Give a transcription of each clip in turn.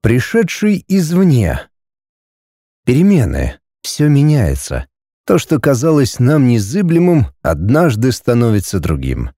Пришедший извне. Перемены. Все меняется. То, что казалось нам незыблемым, однажды становится другим.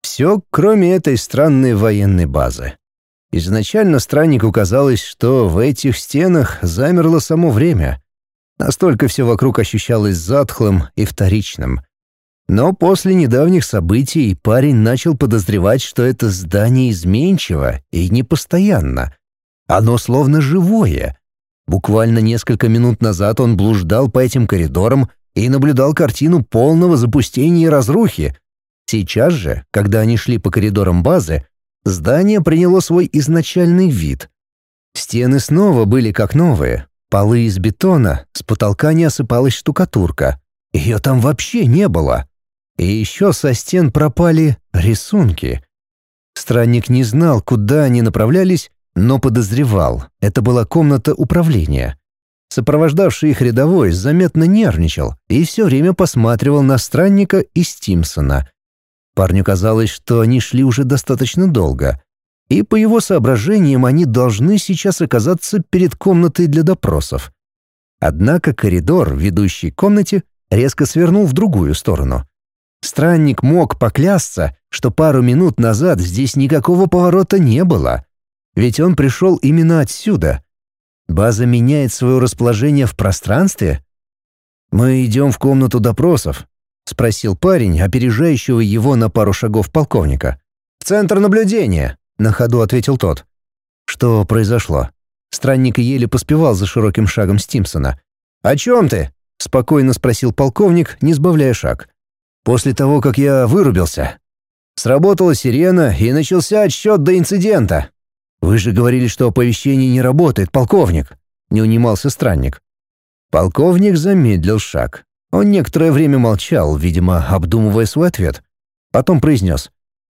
Все, кроме этой странной военной базы. Изначально страннику казалось, что в этих стенах замерло само время. Настолько все вокруг ощущалось затхлым и вторичным. Но после недавних событий парень начал подозревать, что это здание изменчиво и непостоянно. Оно словно живое. Буквально несколько минут назад он блуждал по этим коридорам и наблюдал картину полного запустения и разрухи. Сейчас же, когда они шли по коридорам базы, здание приняло свой изначальный вид. Стены снова были как новые, полы из бетона, с потолка не осыпалась штукатурка. Ее там вообще не было. И еще со стен пропали рисунки. Странник не знал, куда они направлялись, но подозревал, это была комната управления. Сопровождавший их рядовой заметно нервничал и все время посматривал на странника и Стимсона. Парню казалось, что они шли уже достаточно долго, и по его соображениям они должны сейчас оказаться перед комнатой для допросов. Однако коридор, ведущий к комнате, резко свернул в другую сторону. Странник мог поклясться, что пару минут назад здесь никакого поворота не было. Ведь он пришел именно отсюда. База меняет свое расположение в пространстве? «Мы идем в комнату допросов», — спросил парень, опережающего его на пару шагов полковника. «В центр наблюдения», — на ходу ответил тот. Что произошло? Странник еле поспевал за широким шагом Стимсона. «О чем ты?» — спокойно спросил полковник, не сбавляя шаг. «После того, как я вырубился. Сработала сирена, и начался отсчет до инцидента. «Вы же говорили, что оповещение не работает, полковник!» — не унимался странник. Полковник замедлил шаг. Он некоторое время молчал, видимо, обдумывая свой ответ. Потом произнес.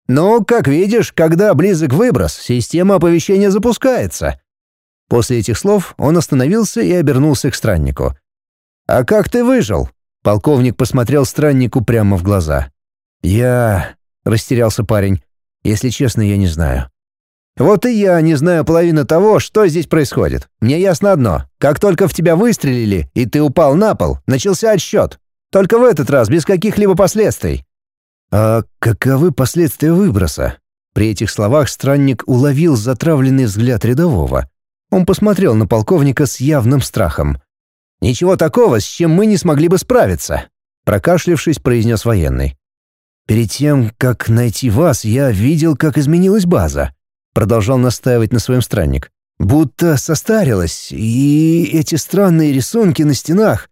«Ну, как видишь, когда близок выброс, система оповещения запускается». После этих слов он остановился и обернулся к страннику. «А как ты выжил?» Полковник посмотрел страннику прямо в глаза. «Я...» — растерялся парень. «Если честно, я не знаю. Вот и я не знаю половины того, что здесь происходит. Мне ясно одно. Как только в тебя выстрелили, и ты упал на пол, начался отсчет. Только в этот раз без каких-либо последствий. А каковы последствия выброса? При этих словах странник уловил затравленный взгляд рядового. Он посмотрел на полковника с явным страхом. «Ничего такого, с чем мы не смогли бы справиться», — прокашлившись, произнес военный. «Перед тем, как найти вас, я видел, как изменилась база продолжал настаивать на своем странник. «Будто состарилась, и эти странные рисунки на стенах».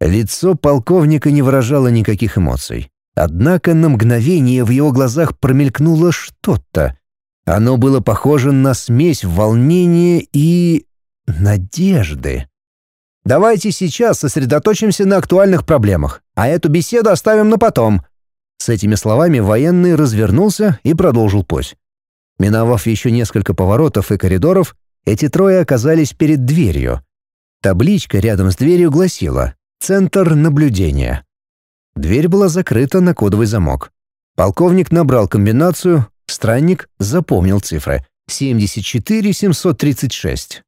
Лицо полковника не выражало никаких эмоций. Однако на мгновение в его глазах промелькнуло что-то. Оно было похоже на смесь волнения и... надежды. «Давайте сейчас сосредоточимся на актуальных проблемах, а эту беседу оставим на потом». С этими словами военный развернулся и продолжил путь. Миновав еще несколько поворотов и коридоров, эти трое оказались перед дверью. Табличка рядом с дверью гласила «Центр наблюдения». Дверь была закрыта на кодовый замок. Полковник набрал комбинацию, странник запомнил цифры 74736.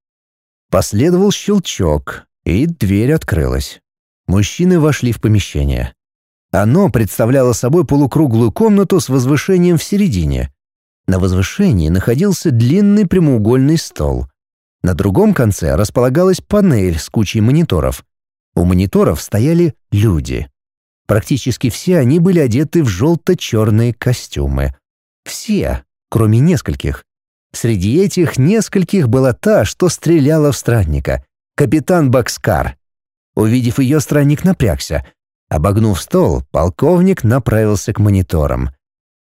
Последовал щелчок, и дверь открылась. Мужчины вошли в помещение. Оно представляло собой полукруглую комнату с возвышением в середине, на возвышении находился длинный прямоугольный стол. На другом конце располагалась панель с кучей мониторов. У мониторов стояли люди. Практически все они были одеты в желто-черные костюмы. Все, кроме нескольких. Среди этих нескольких была та, что стреляла в странника. Капитан Бакскар. Увидев ее, странник напрягся. Обогнув стол, полковник направился к мониторам.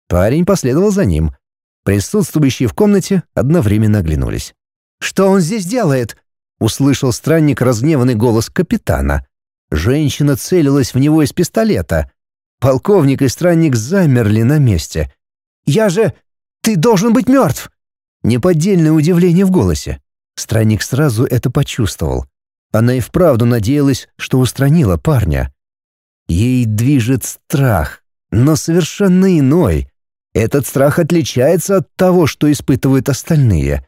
Парень последовал за ним. Присутствующие в комнате одновременно оглянулись. «Что он здесь делает?» — услышал странник разгневанный голос капитана. Женщина целилась в него из пистолета. Полковник и странник замерли на месте. «Я же... Ты должен быть мертв!» Неподдельное удивление в голосе. Странник сразу это почувствовал. Она и вправду надеялась, что устранила парня. Ей движет страх, но совершенно иной, этот страх отличается от того, что испытывают остальные.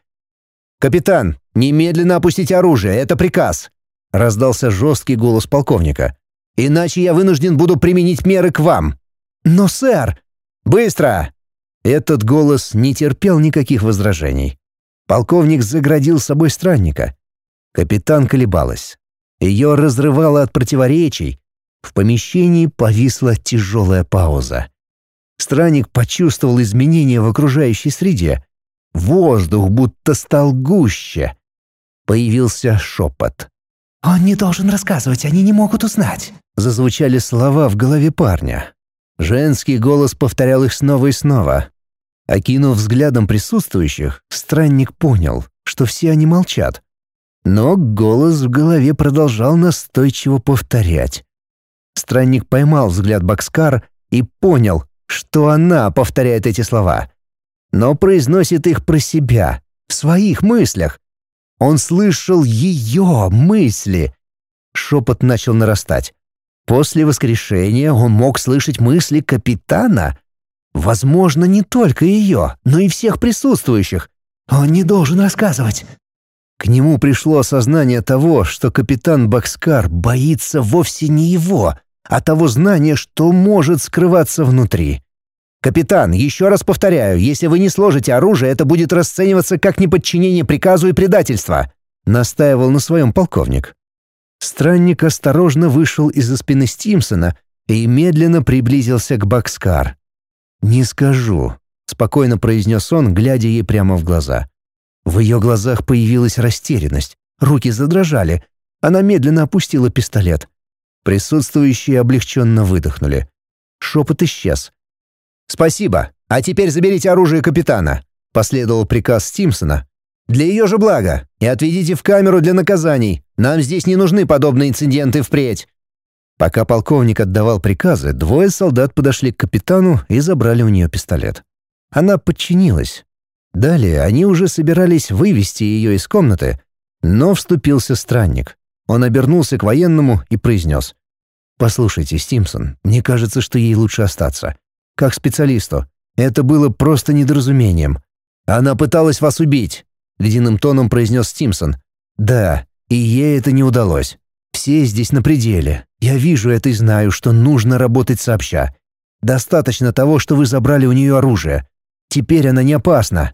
«Капитан, Немедленно опустить оружие, это приказ!» — раздался жесткий голос полковника. «Иначе я вынужден буду применить меры к вам». «Но, сэр...» «Быстро!» Этот голос не терпел никаких возражений. Полковник заградил собой странника. Капитан колебалась. Ее разрывало от противоречий. В помещении повисла тяжелая пауза. Странник почувствовал изменения в окружающей среде. Воздух будто стал гуще. Появился шепот. «Он не должен рассказывать, они не могут узнать», — зазвучали слова в голове парня. Женский голос повторял их снова и снова. Окинув взглядом присутствующих, странник понял, что все они молчат. Но голос в голове продолжал настойчиво повторять. Странник поймал взгляд Бакскар и понял, что она повторяет эти слова. Но произносит их про себя, в своих мыслях. Он слышал ее мысли. Шепот начал нарастать. После воскрешения он мог слышать мысли капитана. Возможно, не только ее, но и всех присутствующих. Он не должен рассказывать. К нему пришло осознание того, что капитан Бакскар боится вовсе не его, а того знания, что может скрываться внутри. «Капитан, еще раз повторяю, если вы не сложите оружие, это будет расцениваться как неподчинение приказу и предательство», — настаивал на своем полковник. Странник осторожно вышел из-за спины Стимсона и медленно приблизился к Бакскар. «Не скажу», — спокойно произнес он, глядя ей прямо в глаза. В ее глазах появилась растерянность, руки задрожали. Она медленно опустила пистолет. Присутствующие облегченно выдохнули. Шепот исчез. «Спасибо, а теперь заберите оружие капитана», — последовал приказ Стимсона. «Для ее же блага, и отведите в камеру для наказаний. Нам здесь не нужны подобные инциденты впредь». Пока полковник отдавал приказы, двое солдат подошли к капитану и забрали у нее пистолет. Она подчинилась, Далее они уже собирались вывести ее из комнаты, но вступился странник. Он обернулся к военному и произнес. «Послушайте, Стимсон, мне кажется, что ей лучше остаться. Как специалисту. Это было просто недоразумением. Она пыталась вас убить», — ледяным тоном произнес Стимсон. «Да, и ей это не удалось. Все здесь на пределе. Я вижу это и знаю, что нужно работать сообща. Достаточно того, что вы забрали у нее оружие. Теперь она не опасна.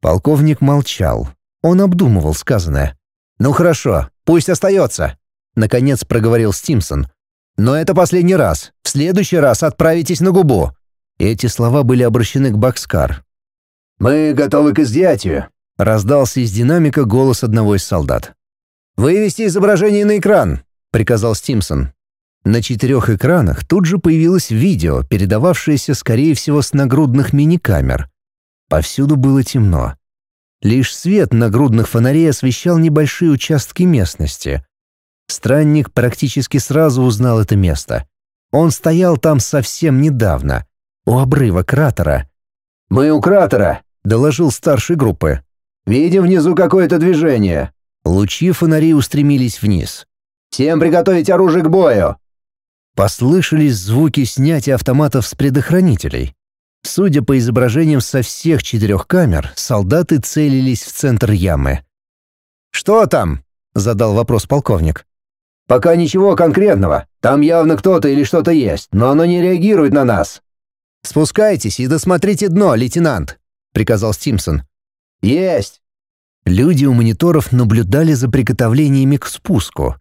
Полковник молчал. Он обдумывал сказанное. «Ну хорошо, пусть остается», — наконец проговорил Стимсон. «Но это последний раз. В следующий раз отправитесь на губу». Эти слова были обращены к Бакскар. «Мы готовы к изъятию», — раздался из динамика голос одного из солдат. «Вывести изображение на экран», — приказал Стимсон. На четырех экранах тут же появилось видео, передававшееся, скорее всего, с нагрудных мини-камер. Повсюду было темно. Лишь свет нагрудных фонарей освещал небольшие участки местности. Странник практически сразу узнал это место. Он стоял там совсем недавно, у обрыва кратера. «Мы у кратера», — доложил старший группы. «Видим внизу какое-то движение». Лучи фонарей устремились вниз. «Всем приготовить оружие к бою!» Послышались звуки снятия автоматов с предохранителей. Судя по изображениям со всех четырех камер, солдаты целились в центр ямы. «Что там?» — задал вопрос полковник. «Пока ничего конкретного. Там явно кто-то или что-то есть, но оно не реагирует на нас». «Спускайтесь и досмотрите дно, лейтенант», — приказал Стимсон. «Есть!» Люди у мониторов наблюдали за приготовлениями к спуску.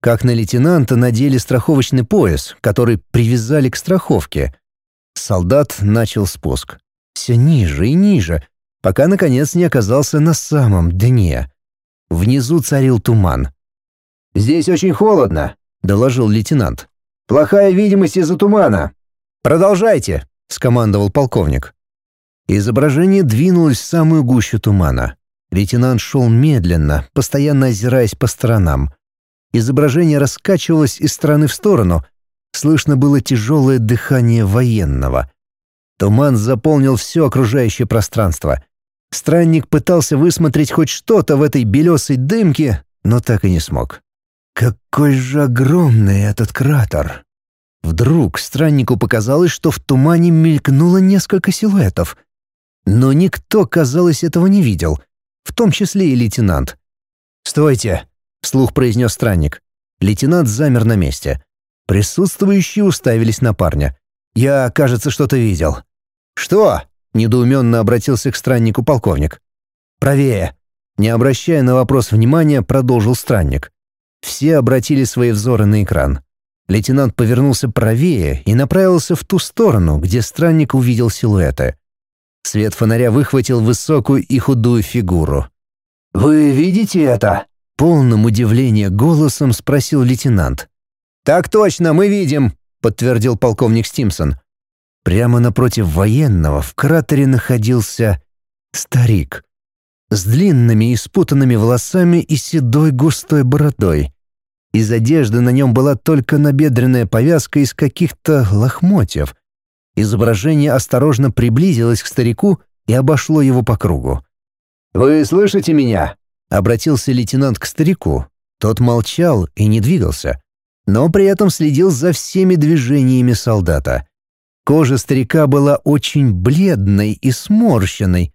Как на лейтенанта надели страховочный пояс, который привязали к страховке — Солдат начал спуск. Все ниже и ниже, пока, наконец, не оказался на самом дне. Внизу царил туман. «Здесь очень холодно», — доложил лейтенант. «Плохая видимость из-за тумана». «Продолжайте», — скомандовал полковник. Изображение двинулось в самую гущу тумана. Лейтенант шел медленно, постоянно озираясь по сторонам. Изображение раскачивалось из стороны в сторону, Слышно было тяжелое дыхание военного. Туман заполнил все окружающее пространство. Странник пытался высмотреть хоть что-то в этой белесой дымке, но так и не смог. Какой же огромный этот кратер! Вдруг страннику показалось, что в тумане мелькнуло несколько силуэтов. Но никто, казалось, этого не видел, в том числе и лейтенант. «Стойте!» — вслух произнес странник. Лейтенант замер на месте. Присутствующие уставились на парня. «Я, кажется, что-то видел». «Что?» — недоуменно обратился к страннику полковник. «Правее!» Не обращая на вопрос внимания, продолжил странник. Все обратили свои взоры на экран. Лейтенант повернулся правее и направился в ту сторону, где странник увидел силуэты. Свет фонаря выхватил высокую и худую фигуру. «Вы видите это?» Полным удивления голосом спросил лейтенант. «Так точно, мы видим», — подтвердил полковник Стимсон. Прямо напротив военного в кратере находился старик с длинными и спутанными волосами и седой густой бородой. Из одежды на нем была только набедренная повязка из каких-то лохмотьев. Изображение осторожно приблизилось к старику и обошло его по кругу. «Вы слышите меня?» — обратился лейтенант к старику. Тот молчал и не двигался, но при этом следил за всеми движениями солдата. Кожа старика была очень бледной и сморщенной.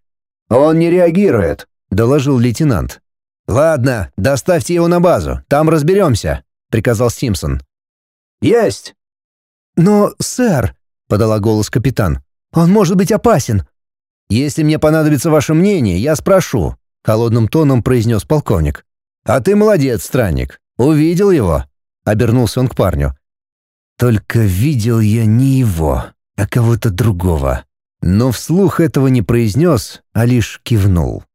«Он не реагирует», — доложил лейтенант. «Ладно, доставьте его на базу, там разберемся», — приказал Симпсон. «Есть!» «Но, сэр», — подала голос капитан, — «он может быть опасен». «Если мне понадобится ваше мнение, я спрошу», — холодным тоном произнес полковник. «А ты молодец, странник. Увидел его?» — обернулся он к парню. «Только видел я не его, а кого-то другого». Но вслух этого не произнес, а лишь кивнул.